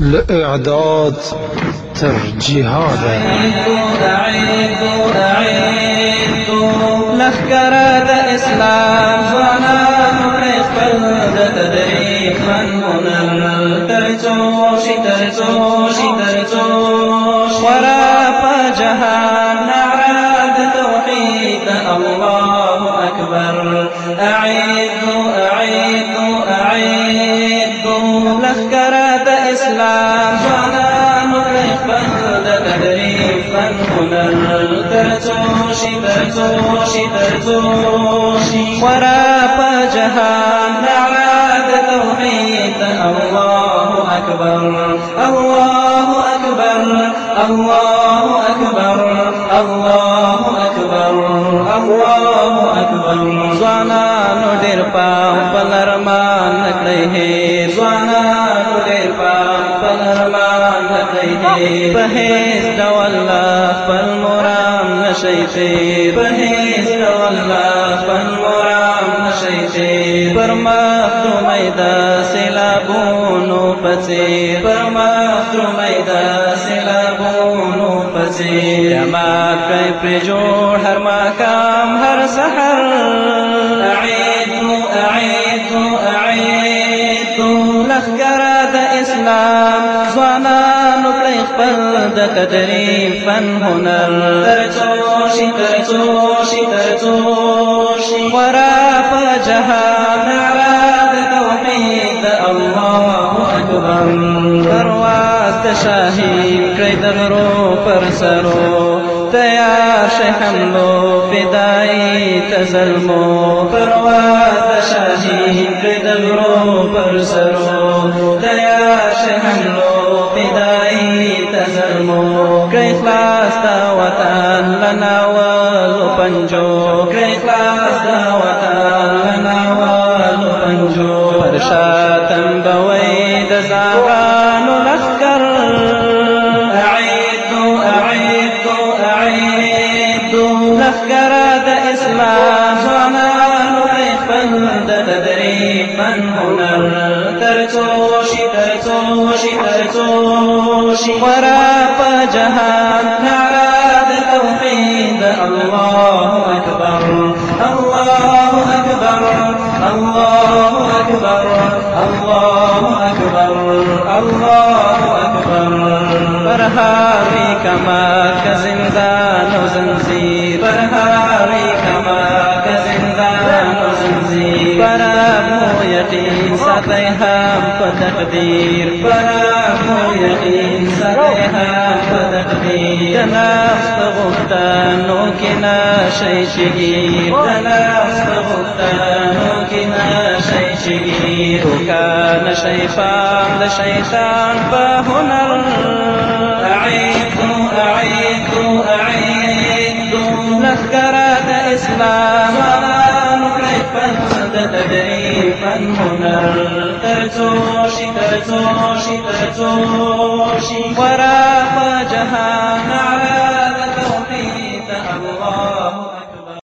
لإعداد ترجوش ترجوش. وراب جهان نعاد توحيد الله أكبر الله أكبر الله أكبر الله أكبر الله أكبر زوانان ډېر پام پلرمان هي زوانان ډېر پام پلرمان خپل نشیتی بهیز دولا پنگورام نشیتی برمخت رومی دا سلابونو پچی برمخت رومی دا سلابونو پچی رمات پی پری جوڑ هر ماکام هر سحر۔ اعیدو اعیدو اعیدو لخگر دا اسلام زوانا کړی خپل د قدرې فن هنر ترڅوشي ترڅوشي ترڅوشي ورا په جهان راد توحید الله اکبر پرواز د شاهي کړی د غرو پر سرو تیار شه حملو فدای تزلمو پرواز تزلمو کړی خلاص دا وطن لنا ولو پنجو کړی خلاص دا وطن لنا ولو پنجو پر شاتم بوي د زاغانو لخر اعيدوا اعيدوا اعيدوا لخر د اسلام زنانو خپل د تدریب من هنر ترڅوشي ترڅوشي ترڅوشي ورا په جهان. نعراد توحید الله اکبر الله اکبر الله اکبر الله اکبر الله اکبر برهاوی کما که زندان و زنزیر برهاوی کما که زندان و زنزیر برامو یقین ساتی هم په تقدیر برامو یقین ساتی هم په تقدیر تنافس په غفتانو کې نشي شګیر تنافس ورا